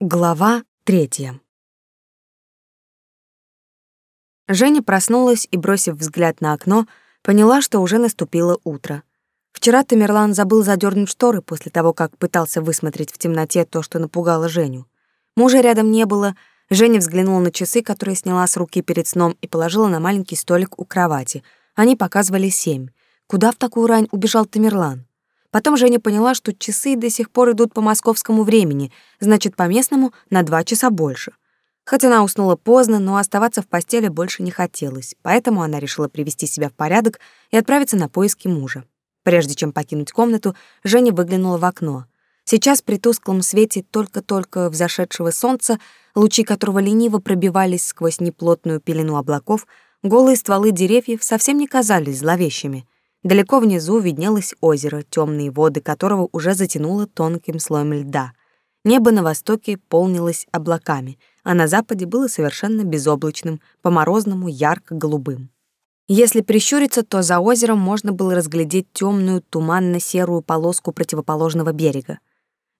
Глава третья. Женя проснулась и, бросив взгляд на окно, поняла, что уже наступило утро. Вчера Тамерлан забыл задернуть шторы после того, как пытался высмотреть в темноте то, что напугало Женю. Мужа рядом не было. Женя взглянула на часы, которые сняла с руки перед сном, и положила на маленький столик у кровати. Они показывали семь. Куда в такую рань убежал Тамерлан? Потом Женя поняла, что часы до сих пор идут по московскому времени, значит, по местному на два часа больше. Хоть она уснула поздно, но оставаться в постели больше не хотелось, поэтому она решила привести себя в порядок и отправиться на поиски мужа. Прежде чем покинуть комнату, Женя выглянула в окно. Сейчас при тусклом свете только-только взошедшего солнца, лучи которого лениво пробивались сквозь неплотную пелену облаков, голые стволы деревьев совсем не казались зловещими — Далеко внизу виднелось озеро, темные воды которого уже затянуло тонким слоем льда. Небо на востоке полнилось облаками, а на западе было совершенно безоблачным, по-морозному ярко-голубым. Если прищуриться, то за озером можно было разглядеть темную туманно-серую полоску противоположного берега.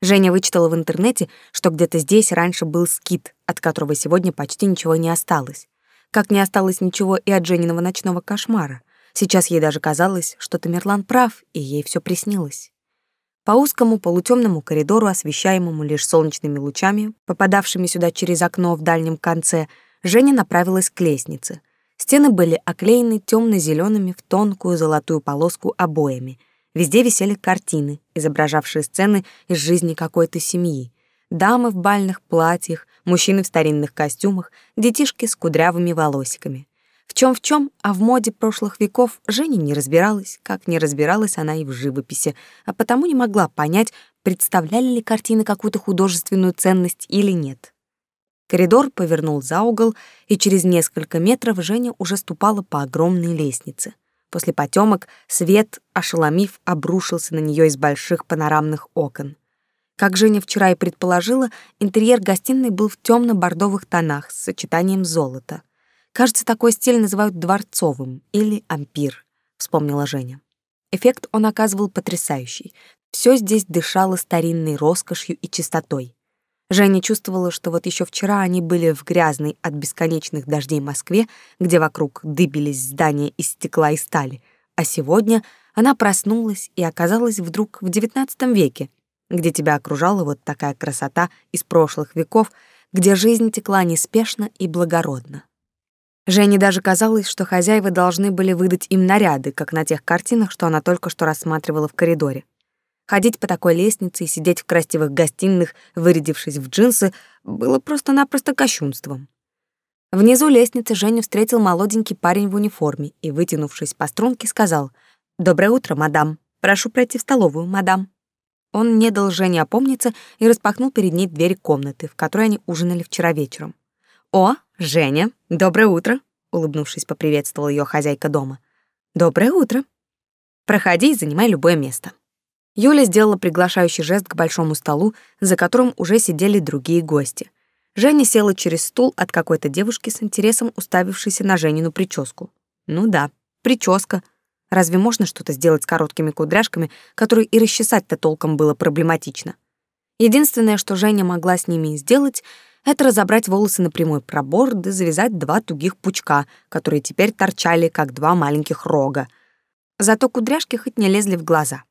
Женя вычитала в интернете, что где-то здесь раньше был скит, от которого сегодня почти ничего не осталось. Как не осталось ничего и от Жениного ночного кошмара. Сейчас ей даже казалось, что Тамерлан прав, и ей все приснилось. По узкому полутемному коридору, освещаемому лишь солнечными лучами, попадавшими сюда через окно в дальнем конце, Женя направилась к лестнице. Стены были оклеены темно-зелеными в тонкую золотую полоску обоями. Везде висели картины, изображавшие сцены из жизни какой-то семьи. Дамы в бальных платьях, мужчины в старинных костюмах, детишки с кудрявыми волосиками. В чем в чем, а в моде прошлых веков Женя не разбиралась, как не разбиралась она и в живописи, а потому не могла понять, представляли ли картины какую-то художественную ценность или нет. Коридор повернул за угол, и через несколько метров Женя уже ступала по огромной лестнице. После потемок свет, ошеломив, обрушился на нее из больших панорамных окон. Как Женя вчера и предположила, интерьер гостиной был в темно-бордовых тонах с сочетанием золота. Кажется, такой стиль называют дворцовым или ампир, вспомнила Женя. Эффект он оказывал потрясающий. Все здесь дышало старинной роскошью и чистотой. Женя чувствовала, что вот еще вчера они были в грязной от бесконечных дождей Москве, где вокруг дыбились здания из стекла и стали, а сегодня она проснулась и оказалась вдруг в XIX веке, где тебя окружала вот такая красота из прошлых веков, где жизнь текла неспешно и благородно. Жене даже казалось, что хозяева должны были выдать им наряды, как на тех картинах, что она только что рассматривала в коридоре. Ходить по такой лестнице и сидеть в красивых гостиных, вырядившись в джинсы, было просто-напросто кощунством. Внизу лестницы Женю встретил молоденький парень в униформе и, вытянувшись по струнке, сказал «Доброе утро, мадам. Прошу пройти в столовую, мадам». Он не дал Жене опомниться и распахнул перед ней дверь комнаты, в которой они ужинали вчера вечером. «О, Женя, доброе утро!» — улыбнувшись, поприветствовала ее хозяйка дома. «Доброе утро! Проходи и занимай любое место». Юля сделала приглашающий жест к большому столу, за которым уже сидели другие гости. Женя села через стул от какой-то девушки с интересом уставившейся на Женину прическу. Ну да, прическа. Разве можно что-то сделать с короткими кудряшками, которые и расчесать-то толком было проблематично? Единственное, что Женя могла с ними сделать — это разобрать волосы на прямой пробор да завязать два тугих пучка, которые теперь торчали, как два маленьких рога. Зато кудряшки хоть не лезли в глаза.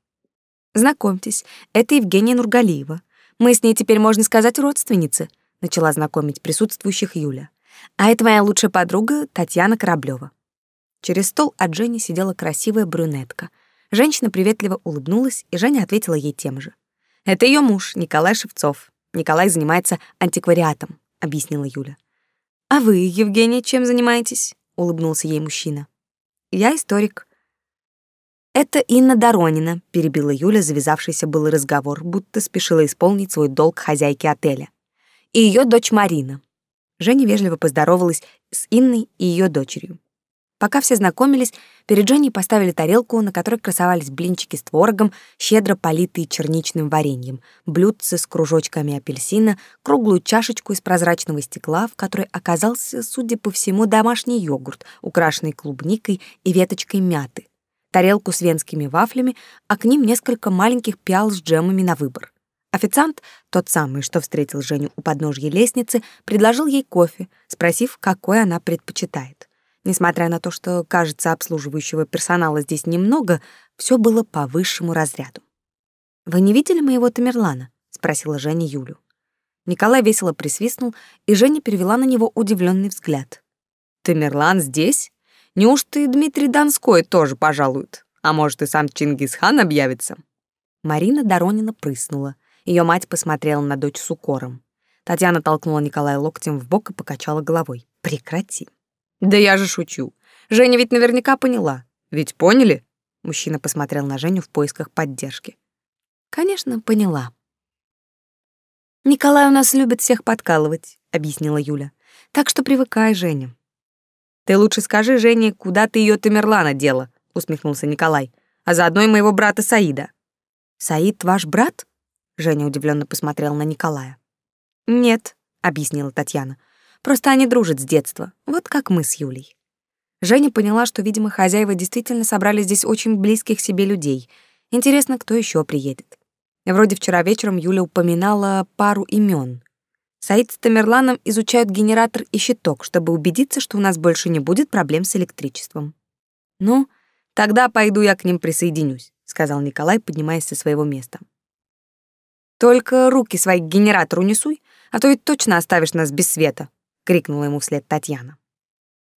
«Знакомьтесь, это Евгения Нургалиева. Мы с ней теперь, можно сказать, родственницы», — начала знакомить присутствующих Юля. «А это моя лучшая подруга Татьяна Кораблёва». Через стол от Жени сидела красивая брюнетка. Женщина приветливо улыбнулась, и Женя ответила ей тем же. «Это ее муж, Николай Шевцов. Николай занимается антиквариатом, объяснила Юля. А вы, Евгения, чем занимаетесь? улыбнулся ей мужчина. Я историк. Это Инна Доронина, перебила Юля завязавшийся был разговор, будто спешила исполнить свой долг хозяйки отеля. И ее дочь Марина. Женя вежливо поздоровалась с Инной и ее дочерью. Пока все знакомились, перед Женей поставили тарелку, на которой красовались блинчики с творогом, щедро политые черничным вареньем, блюдце с кружочками апельсина, круглую чашечку из прозрачного стекла, в которой оказался, судя по всему, домашний йогурт, украшенный клубникой и веточкой мяты, тарелку с венскими вафлями, а к ним несколько маленьких пиал с джемами на выбор. Официант, тот самый, что встретил Женю у подножья лестницы, предложил ей кофе, спросив, какой она предпочитает. Несмотря на то, что, кажется, обслуживающего персонала здесь немного, все было по высшему разряду. «Вы не видели моего Тамерлана?» — спросила Женя Юлю. Николай весело присвистнул, и Женя перевела на него удивленный взгляд. «Тамерлан здесь? Неужто и Дмитрий Донской тоже пожалует? А может, и сам Чингисхан объявится?» Марина Доронина прыснула. Ее мать посмотрела на дочь с укором. Татьяна толкнула Николая локтем в бок и покачала головой. «Прекрати». «Да я же шучу. Женя ведь наверняка поняла. Ведь поняли?» Мужчина посмотрел на Женю в поисках поддержки. «Конечно, поняла». «Николай у нас любит всех подкалывать», — объяснила Юля. «Так что привыкай, Женя». «Ты лучше скажи Жене, куда ты ее Тамерлана дела», — усмехнулся Николай. «А заодно и моего брата Саида». «Саид ваш брат?» Женя удивленно посмотрела на Николая. «Нет», — объяснила Татьяна. «Просто они дружат с детства, вот как мы с Юлей». Женя поняла, что, видимо, хозяева действительно собрали здесь очень близких себе людей. Интересно, кто еще приедет. Вроде вчера вечером Юля упоминала пару имен. Саид с Тамерланом изучают генератор и щиток, чтобы убедиться, что у нас больше не будет проблем с электричеством. «Ну, тогда пойду я к ним присоединюсь», — сказал Николай, поднимаясь со своего места. Только руки свои к генератору не суй, а то ведь точно оставишь нас без света, крикнула ему вслед Татьяна.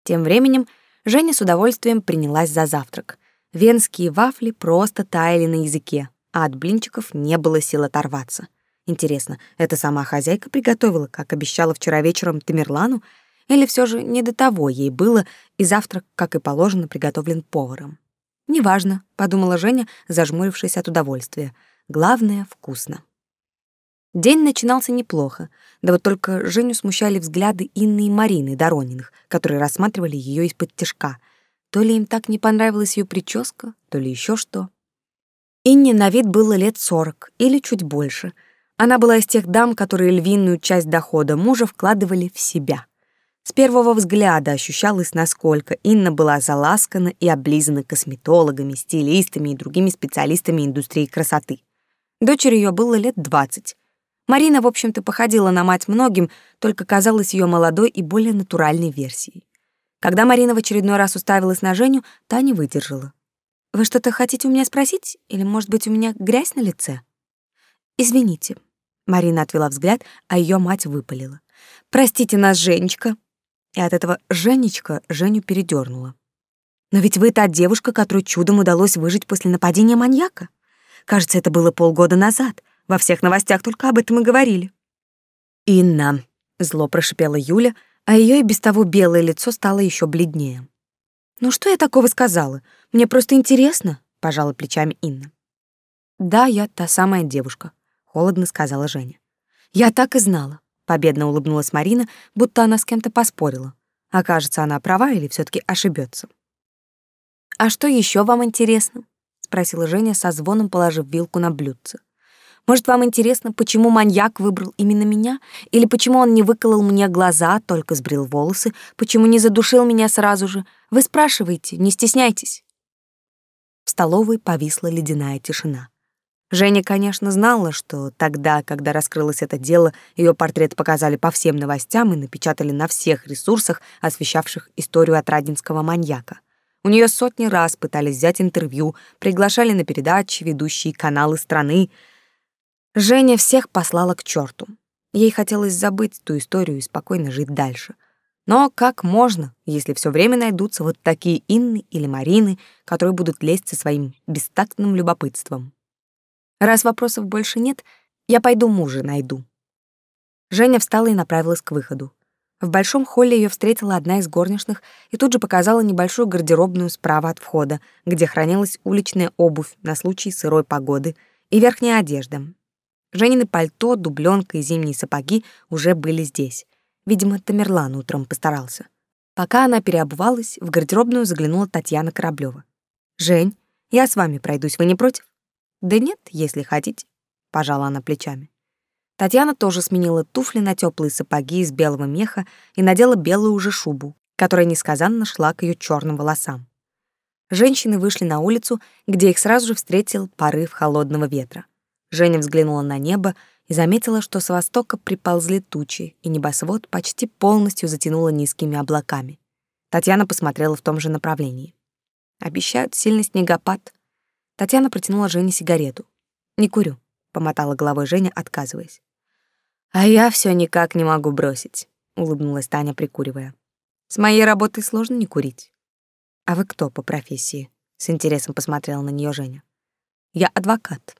Тем временем Женя с удовольствием принялась за завтрак. Венские вафли просто таяли на языке, а от блинчиков не было сил оторваться. Интересно, это сама хозяйка приготовила, как обещала вчера вечером Тамерлану, или все же не до того ей было, и завтрак, как и положено, приготовлен поваром? Неважно, подумала Женя, зажмурившись от удовольствия. Главное вкусно. День начинался неплохо, да вот только Женю смущали взгляды Инны и Марины Дорониных, которые рассматривали ее из-под тяжка. То ли им так не понравилась ее прическа, то ли еще что. Инне на вид было лет сорок или чуть больше. Она была из тех дам, которые львиную часть дохода мужа вкладывали в себя. С первого взгляда ощущалось, насколько Инна была заласкана и облизана косметологами, стилистами и другими специалистами индустрии красоты. Дочери ее было лет двадцать. Марина, в общем-то, походила на мать многим, только казалась ее молодой и более натуральной версией. Когда Марина в очередной раз уставилась на Женю, та не выдержала. «Вы что-то хотите у меня спросить? Или, может быть, у меня грязь на лице?» «Извините». Марина отвела взгляд, а ее мать выпалила. «Простите нас, Женечка». И от этого Женечка Женю передернула. «Но ведь вы та девушка, которой чудом удалось выжить после нападения маньяка. Кажется, это было полгода назад. Во всех новостях только об этом и говорили. «Инна», — зло прошипела Юля, а ее и без того белое лицо стало еще бледнее. «Ну что я такого сказала? Мне просто интересно», — пожала плечами Инна. «Да, я та самая девушка», — холодно сказала Женя. «Я так и знала», — победно улыбнулась Марина, будто она с кем-то поспорила. Окажется, она права или все таки ошибется. «А что еще вам интересно?» — спросила Женя со звоном, положив вилку на блюдце. Может, вам интересно, почему маньяк выбрал именно меня? Или почему он не выколол мне глаза, только сбрил волосы? Почему не задушил меня сразу же? Вы спрашиваете, не стесняйтесь. В столовой повисла ледяная тишина. Женя, конечно, знала, что тогда, когда раскрылось это дело, ее портрет показали по всем новостям и напечатали на всех ресурсах, освещавших историю отрадинского маньяка. У нее сотни раз пытались взять интервью, приглашали на передачи ведущие каналы страны, Женя всех послала к черту. Ей хотелось забыть ту историю и спокойно жить дальше. Но как можно, если все время найдутся вот такие Инны или Марины, которые будут лезть со своим бестактным любопытством? Раз вопросов больше нет, я пойду мужа найду. Женя встала и направилась к выходу. В большом холле ее встретила одна из горничных и тут же показала небольшую гардеробную справа от входа, где хранилась уличная обувь на случай сырой погоды и верхняя одежда, Женины пальто, дубленка и зимние сапоги уже были здесь. Видимо, Тамерлан утром постарался. Пока она переобувалась, в гардеробную заглянула Татьяна Кораблёва. «Жень, я с вами пройдусь, вы не против?» «Да нет, если хотите», — пожала она плечами. Татьяна тоже сменила туфли на теплые сапоги из белого меха и надела белую уже шубу, которая несказанно шла к ее черным волосам. Женщины вышли на улицу, где их сразу же встретил порыв холодного ветра. Женя взглянула на небо и заметила, что с востока приползли тучи, и небосвод почти полностью затянуло низкими облаками. Татьяна посмотрела в том же направлении. Обещают сильный снегопад. Татьяна протянула Жене сигарету. «Не курю», — помотала головой Женя, отказываясь. «А я все никак не могу бросить», — улыбнулась Таня, прикуривая. «С моей работой сложно не курить». «А вы кто по профессии?» — с интересом посмотрела на нее Женя. «Я адвокат», —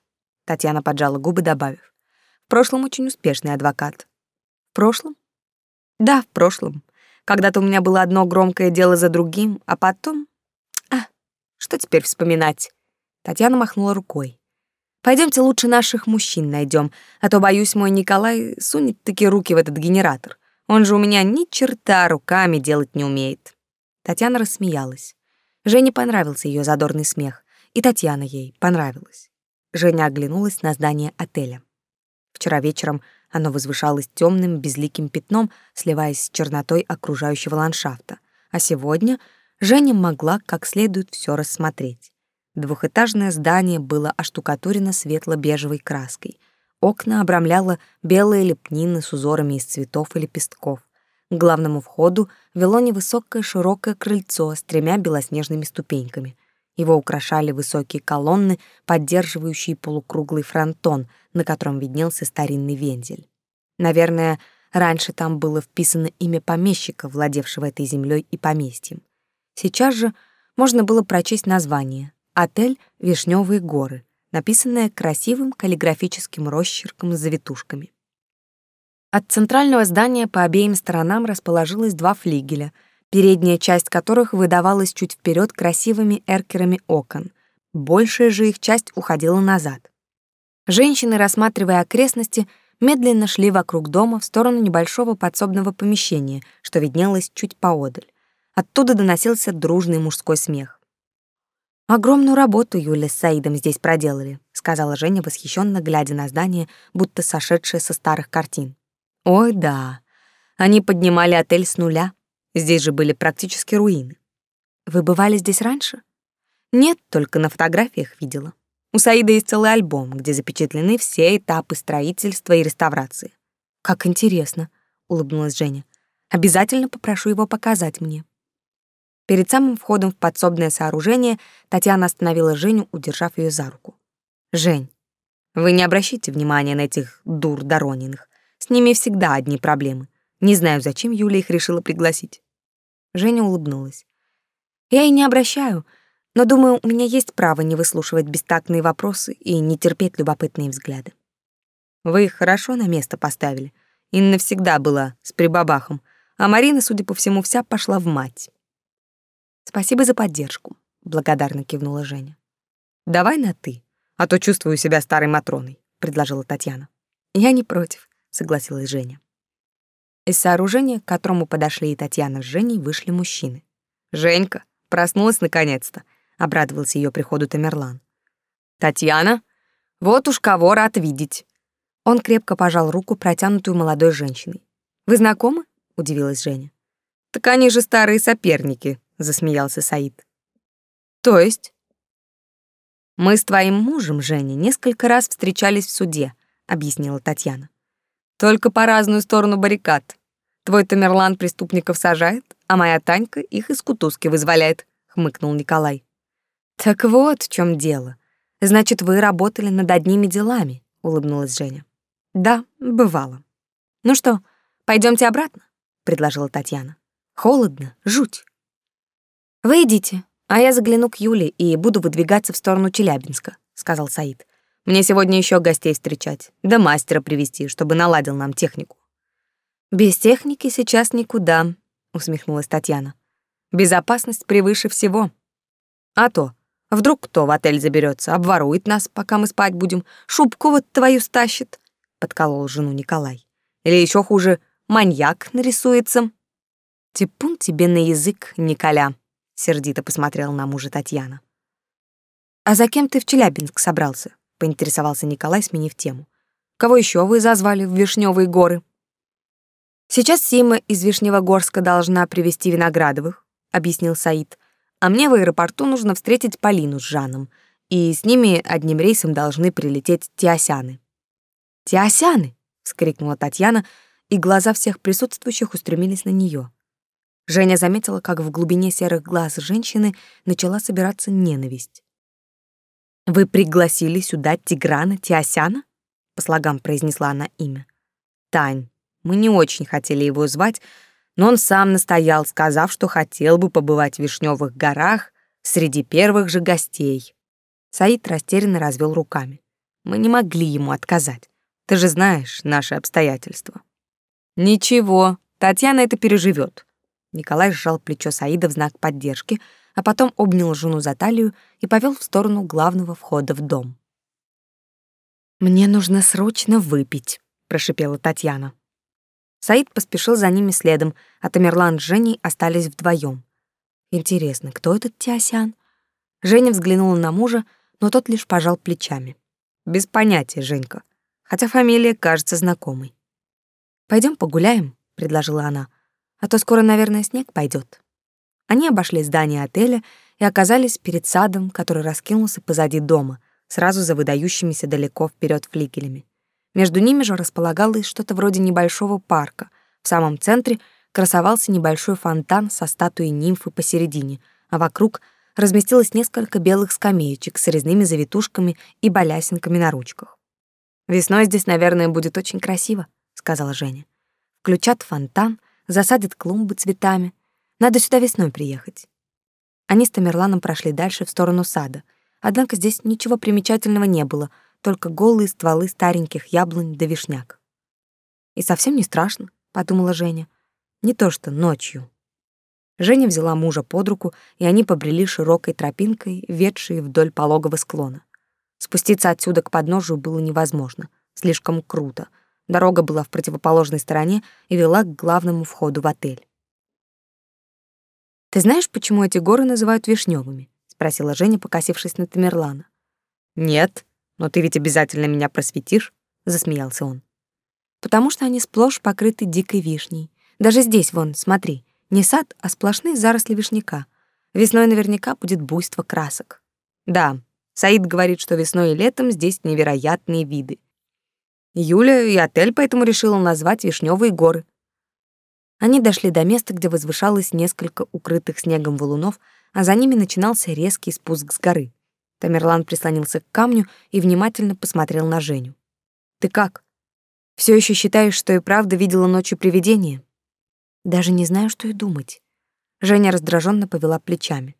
Татьяна поджала губы, добавив. «В прошлом очень успешный адвокат». «В прошлом?» «Да, в прошлом. Когда-то у меня было одно громкое дело за другим, а потом... А, что теперь вспоминать?» Татьяна махнула рукой. Пойдемте лучше наших мужчин найдем, а то, боюсь, мой Николай сунет такие руки в этот генератор. Он же у меня ни черта руками делать не умеет». Татьяна рассмеялась. Жене понравился ее задорный смех, и Татьяна ей понравилась. Женя оглянулась на здание отеля. Вчера вечером оно возвышалось темным безликим пятном, сливаясь с чернотой окружающего ландшафта, а сегодня Женя могла как следует все рассмотреть. Двухэтажное здание было оштукатурено светло-бежевой краской. Окна обрамляла белая лепнина с узорами из цветов и лепестков. К главному входу вело невысокое широкое крыльцо с тремя белоснежными ступеньками. Его украшали высокие колонны, поддерживающие полукруглый фронтон, на котором виднелся старинный вензель. Наверное, раньше там было вписано имя помещика, владевшего этой землей и поместьем. Сейчас же можно было прочесть название Отель «Вишневые горы», написанное красивым каллиграфическим росчерком с завитушками. От центрального здания по обеим сторонам расположилось два флигеля, передняя часть которых выдавалась чуть вперед красивыми эркерами окон. Большая же их часть уходила назад. Женщины, рассматривая окрестности, медленно шли вокруг дома в сторону небольшого подсобного помещения, что виднелось чуть поодаль. Оттуда доносился дружный мужской смех. Огромную работу Юля с Саидом здесь проделали, сказала Женя, восхищенно глядя на здание, будто сошедшее со старых картин. Ой, да. Они поднимали отель с нуля. Здесь же были практически руины. Вы бывали здесь раньше? Нет, только на фотографиях видела. У Саида есть целый альбом, где запечатлены все этапы строительства и реставрации. Как интересно, улыбнулась Женя. Обязательно попрошу его показать мне. Перед самым входом в подсобное сооружение Татьяна остановила Женю, удержав ее за руку. «Жень, вы не обращайте внимания на этих дур Дорониных. С ними всегда одни проблемы. Не знаю, зачем Юля их решила пригласить». Женя улыбнулась. «Я и не обращаю, но думаю, у меня есть право не выслушивать бестактные вопросы и не терпеть любопытные взгляды. Вы их хорошо на место поставили. Инна всегда была с прибабахом, а Марина, судя по всему, вся пошла в мать. Спасибо за поддержку, благодарно кивнула Женя. Давай на ты, а то чувствую себя старой матроной, предложила Татьяна. Я не против, согласилась Женя. Из сооружения, к которому подошли и Татьяна с Женей, вышли мужчины. Женька проснулась наконец-то, обрадовался ее приходу Тамерлан. Татьяна, вот уж кого рад видеть. Он крепко пожал руку, протянутую молодой женщиной. Вы знакомы? удивилась Женя. Так они же старые соперники, засмеялся Саид. То есть? Мы с твоим мужем, Женя, несколько раз встречались в суде, объяснила Татьяна. Только по разную сторону баррикад. Твой Тамерлан преступников сажает, а моя Танька их из кутузки вызволяет, хмыкнул Николай. Так вот в чем дело. Значит, вы работали над одними делами, улыбнулась Женя. Да, бывало. Ну что, пойдемте обратно, предложила Татьяна. Холодно, жуть. «Вы идите, а я загляну к Юле и буду выдвигаться в сторону Челябинска», — сказал Саид. «Мне сегодня еще гостей встречать, да мастера привести, чтобы наладил нам технику». «Без техники сейчас никуда», — усмехнулась Татьяна. «Безопасность превыше всего». «А то, вдруг кто в отель заберется, обворует нас, пока мы спать будем, шубку вот твою стащит», — подколол жену Николай. «Или еще хуже, маньяк нарисуется». «Типун тебе на язык, Николя», сердито посмотрела на мужа Татьяна. А за кем ты в Челябинск собрался? поинтересовался Николай, сменив тему. Кого еще вы зазвали в Вишневые горы? Сейчас Сима из Вишневогорска должна привезти Виноградовых, объяснил Саид. А мне в аэропорту нужно встретить Полину с Жаном. и с ними одним рейсом должны прилететь Тиосяны. «Тиосяны!» — вскрикнула Татьяна, и глаза всех присутствующих устремились на нее. Женя заметила, как в глубине серых глаз женщины начала собираться ненависть. «Вы пригласили сюда Тиграна Тиосяна?» — по слогам произнесла она имя. «Тань, мы не очень хотели его звать, но он сам настоял, сказав, что хотел бы побывать в Вишневых горах среди первых же гостей. Саид растерянно развел руками. Мы не могли ему отказать. Ты же знаешь наши обстоятельства. Ничего, Татьяна это переживет. Николай сжал плечо Саида в знак поддержки, а потом обнял жену за талию и повел в сторону главного входа в дом. Мне нужно срочно выпить, прошипела Татьяна. Саид поспешил за ними следом, а Тамерлан с Женей остались вдвоем. Интересно, кто этот Тиосян? Женя взглянула на мужа, но тот лишь пожал плечами. Без понятия, Женька. Хотя фамилия кажется знакомой. Пойдем погуляем, предложила она. А то скоро, наверное, снег пойдет. Они обошли здание отеля и оказались перед садом, который раскинулся позади дома, сразу за выдающимися далеко вперед флигелями. Между ними же располагалось что-то вроде небольшого парка. В самом центре красовался небольшой фонтан со статуей нимфы посередине, а вокруг разместилось несколько белых скамеечек с резными завитушками и балясинками на ручках. «Весной здесь, наверное, будет очень красиво», — сказала Женя. «Включат фонтан, засадят клумбы цветами. Надо сюда весной приехать». Они с Тамерланом прошли дальше в сторону сада. Однако здесь ничего примечательного не было — только голые стволы стареньких яблонь да вишняк. «И совсем не страшно», — подумала Женя. «Не то что ночью». Женя взяла мужа под руку, и они побрели широкой тропинкой, ведшей вдоль пологого склона. Спуститься отсюда к подножию было невозможно, слишком круто. Дорога была в противоположной стороне и вела к главному входу в отель. «Ты знаешь, почему эти горы называют вишневыми? спросила Женя, покосившись на Тамерлана. «Нет», но ты ведь обязательно меня просветишь, засмеялся он. Потому что они сплошь покрыты дикой вишней. Даже здесь вон, смотри, не сад, а сплошные заросли вишняка. Весной наверняка будет буйство красок. Да, Саид говорит, что весной и летом здесь невероятные виды. Юля и отель поэтому решила назвать Вишневые горы. Они дошли до места, где возвышалось несколько укрытых снегом валунов, а за ними начинался резкий спуск с горы. Тамерлан прислонился к камню и внимательно посмотрел на Женю. «Ты как? Все еще считаешь, что и правда видела ночью привидение?» «Даже не знаю, что и думать». Женя раздраженно повела плечами.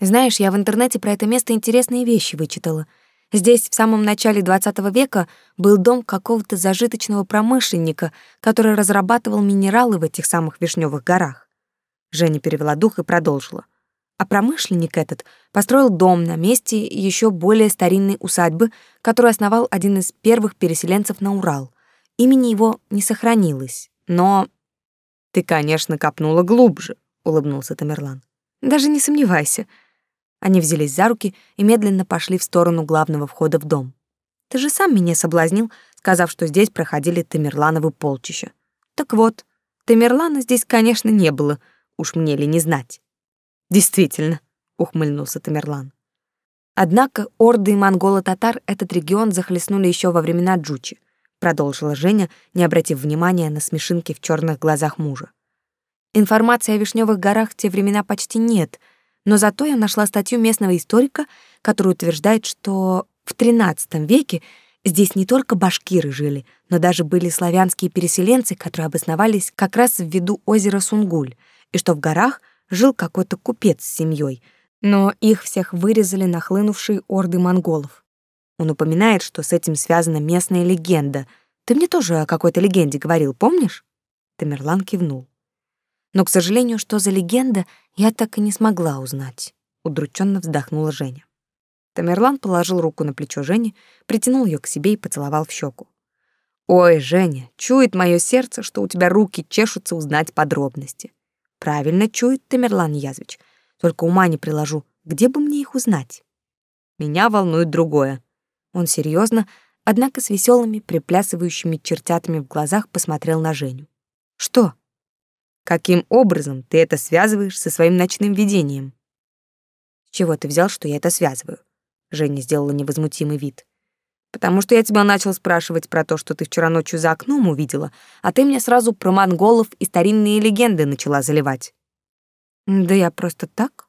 «Знаешь, я в интернете про это место интересные вещи вычитала. Здесь в самом начале XX века был дом какого-то зажиточного промышленника, который разрабатывал минералы в этих самых Вишневых горах». Женя перевела дух и продолжила. А промышленник этот построил дом на месте еще более старинной усадьбы, которую основал один из первых переселенцев на Урал. Имени его не сохранилось, но... «Ты, конечно, копнула глубже», — улыбнулся Тамерлан. «Даже не сомневайся». Они взялись за руки и медленно пошли в сторону главного входа в дом. «Ты же сам меня соблазнил, сказав, что здесь проходили Тамерлановы полчища. Так вот, Тамерлана здесь, конечно, не было, уж мне ли не знать». Действительно, ухмыльнулся Тамерлан. Однако орды монголо-татар этот регион захлестнули еще во времена Джучи, продолжила Женя, не обратив внимания на смешинки в черных глазах мужа. Информации о Вишневых горах в те времена почти нет, но зато я нашла статью местного историка, который утверждает, что в XIII веке здесь не только башкиры жили, но даже были славянские переселенцы, которые обосновались как раз в виду озера Сунгуль, и что в горах — жил какой-то купец с семьей, но их всех вырезали нахлынувшие орды монголов. Он упоминает, что с этим связана местная легенда. Ты мне тоже о какой-то легенде говорил, помнишь? Тамерлан кивнул. Но, к сожалению, что за легенда, я так и не смогла узнать. Удрученно вздохнула Женя. Тамерлан положил руку на плечо Жени, притянул ее к себе и поцеловал в щеку. «Ой, Женя, чует мое сердце, что у тебя руки чешутся узнать подробности. Правильно чует Тамерлан Язвич. Только ума не приложу, где бы мне их узнать? Меня волнует другое. Он серьезно, однако с веселыми, приплясывающими чертятами в глазах посмотрел на Женю. Что? Каким образом ты это связываешь со своим ночным видением? С чего ты взял, что я это связываю? Женя сделала невозмутимый вид. Потому что я тебя начал спрашивать про то, что ты вчера ночью за окном увидела, а ты мне сразу про монголов и старинные легенды начала заливать. Да я просто так,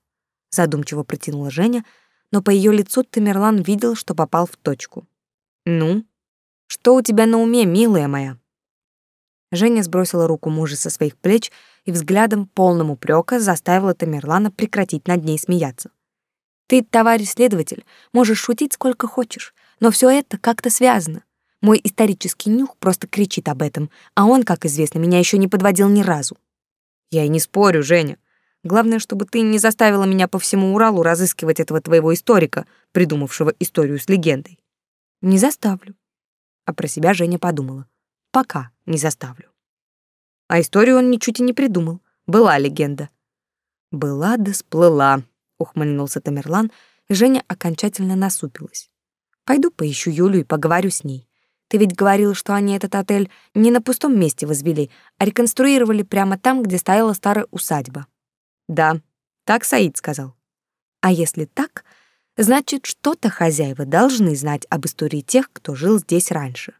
задумчиво протянула Женя, но по ее лицу Тамерлан видел, что попал в точку. Ну, что у тебя на уме, милая моя? Женя сбросила руку мужа со своих плеч и взглядом полным упрека заставила Тамерлана прекратить над ней смеяться. Ты, товарищ следователь, можешь шутить сколько хочешь, но все это как-то связано. Мой исторический нюх просто кричит об этом, а он, как известно, меня еще не подводил ни разу. Я и не спорю, Женя. Главное, чтобы ты не заставила меня по всему Уралу разыскивать этого твоего историка, придумавшего историю с легендой. Не заставлю. А про себя Женя подумала. Пока не заставлю. А историю он ничуть и не придумал. Была легенда. Была да сплыла, ухмыльнулся Тамерлан, и Женя окончательно насупилась. Пойду поищу Юлю и поговорю с ней. Ты ведь говорил, что они этот отель не на пустом месте возвели, а реконструировали прямо там, где стояла старая усадьба. Да, так Саид сказал. А если так, значит, что-то хозяева должны знать об истории тех, кто жил здесь раньше.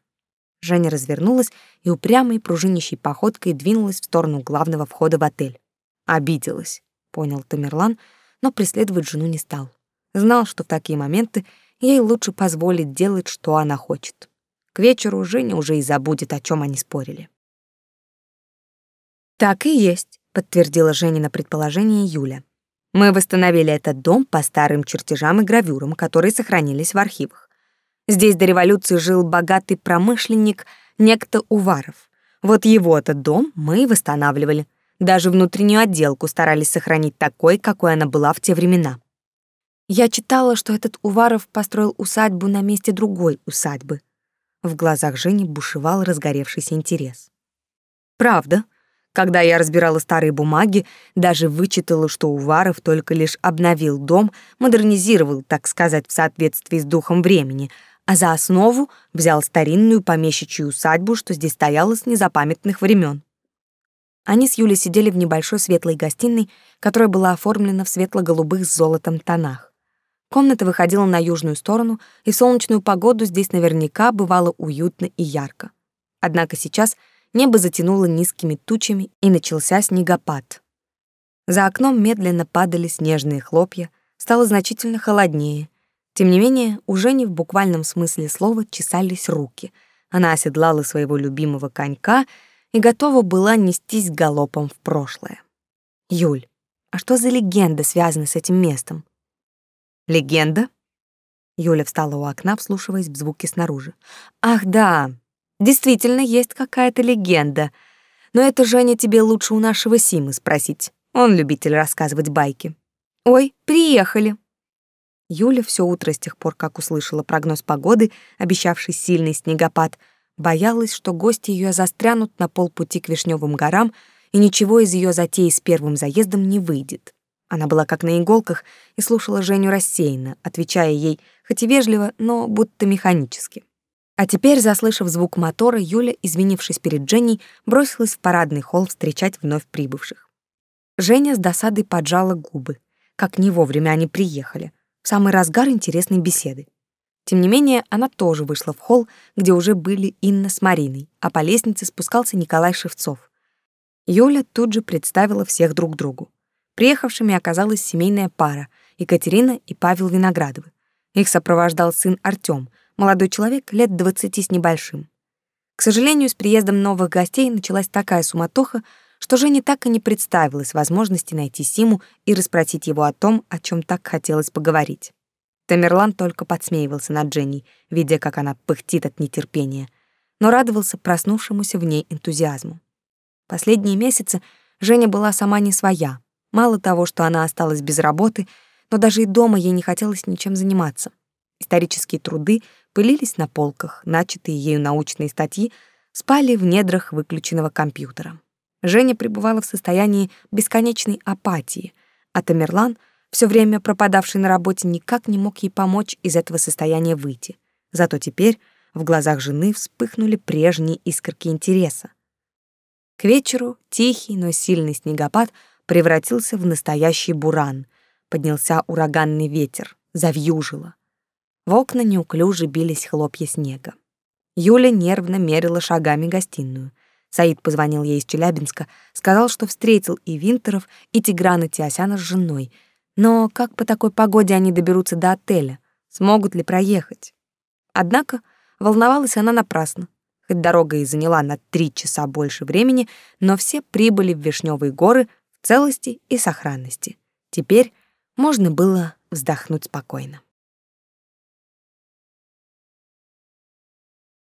Женя развернулась и упрямой пружинящей походкой двинулась в сторону главного входа в отель. Обиделась, понял Тамерлан, но преследовать жену не стал. Знал, что в такие моменты ей лучше позволить делать, что она хочет. К вечеру Женя уже и забудет, о чем они спорили. Так и есть, подтвердила Женина предположение Юля. Мы восстановили этот дом по старым чертежам и гравюрам, которые сохранились в архивах. Здесь до революции жил богатый промышленник, некто Уваров. Вот его этот дом мы и восстанавливали. Даже внутреннюю отделку старались сохранить такой, какой она была в те времена. Я читала, что этот Уваров построил усадьбу на месте другой усадьбы. В глазах Жени бушевал разгоревшийся интерес. Правда, когда я разбирала старые бумаги, даже вычитала, что Уваров только лишь обновил дом, модернизировал, так сказать, в соответствии с духом времени, а за основу взял старинную помещичью усадьбу, что здесь стояла с незапамятных времен. Они с Юлей сидели в небольшой светлой гостиной, которая была оформлена в светло-голубых с золотом тонах. Комната выходила на южную сторону, и в солнечную погоду здесь наверняка бывало уютно и ярко. Однако сейчас небо затянуло низкими тучами, и начался снегопад. За окном медленно падали снежные хлопья, стало значительно холоднее. Тем не менее, у Жени в буквальном смысле слова чесались руки. Она оседлала своего любимого конька и готова была нестись галопом в прошлое. «Юль, а что за легенда связана с этим местом?» Легенда? Юля встала у окна, вслушиваясь в звуки снаружи. Ах, да. Действительно есть какая-то легенда. Но это Женя тебе лучше у нашего Симы спросить. Он любитель рассказывать байки. Ой, приехали. Юля все утро с тех пор, как услышала прогноз погоды, обещавший сильный снегопад, боялась, что гости ее застрянут на полпути к Вишневым горам, и ничего из ее затеи с первым заездом не выйдет. Она была как на иголках и слушала Женю рассеянно, отвечая ей, хоть и вежливо, но будто механически. А теперь, заслышав звук мотора, Юля, извинившись перед Женей, бросилась в парадный холл встречать вновь прибывших. Женя с досадой поджала губы. Как не вовремя они приехали, в самый разгар интересной беседы. Тем не менее, она тоже вышла в холл, где уже были Инна с Мариной, а по лестнице спускался Николай Шевцов. Юля тут же представила всех друг другу. Приехавшими оказалась семейная пара — Екатерина и Павел Виноградовы. Их сопровождал сын Артём, молодой человек лет двадцати с небольшим. К сожалению, с приездом новых гостей началась такая суматоха, что Жене так и не представилось возможности найти Симу и расспросить его о том, о чем так хотелось поговорить. Тамерлан только подсмеивался над Женей, видя, как она пыхтит от нетерпения, но радовался проснувшемуся в ней энтузиазму. Последние месяцы Женя была сама не своя, Мало того, что она осталась без работы, но даже и дома ей не хотелось ничем заниматься. Исторические труды пылились на полках, начатые ею научные статьи спали в недрах выключенного компьютера. Женя пребывала в состоянии бесконечной апатии, а Тамерлан, все время пропадавший на работе, никак не мог ей помочь из этого состояния выйти. Зато теперь в глазах жены вспыхнули прежние искорки интереса. К вечеру тихий, но сильный снегопад — превратился в настоящий буран. Поднялся ураганный ветер, завьюжило. В окна неуклюже бились хлопья снега. Юля нервно мерила шагами гостиную. Саид позвонил ей из Челябинска, сказал, что встретил и Винтеров, и Тиграна Тиосяна с женой. Но как по такой погоде они доберутся до отеля? Смогут ли проехать? Однако волновалась она напрасно. Хоть дорога и заняла на три часа больше времени, но все прибыли в Вишневые горы целости и сохранности. Теперь можно было вздохнуть спокойно.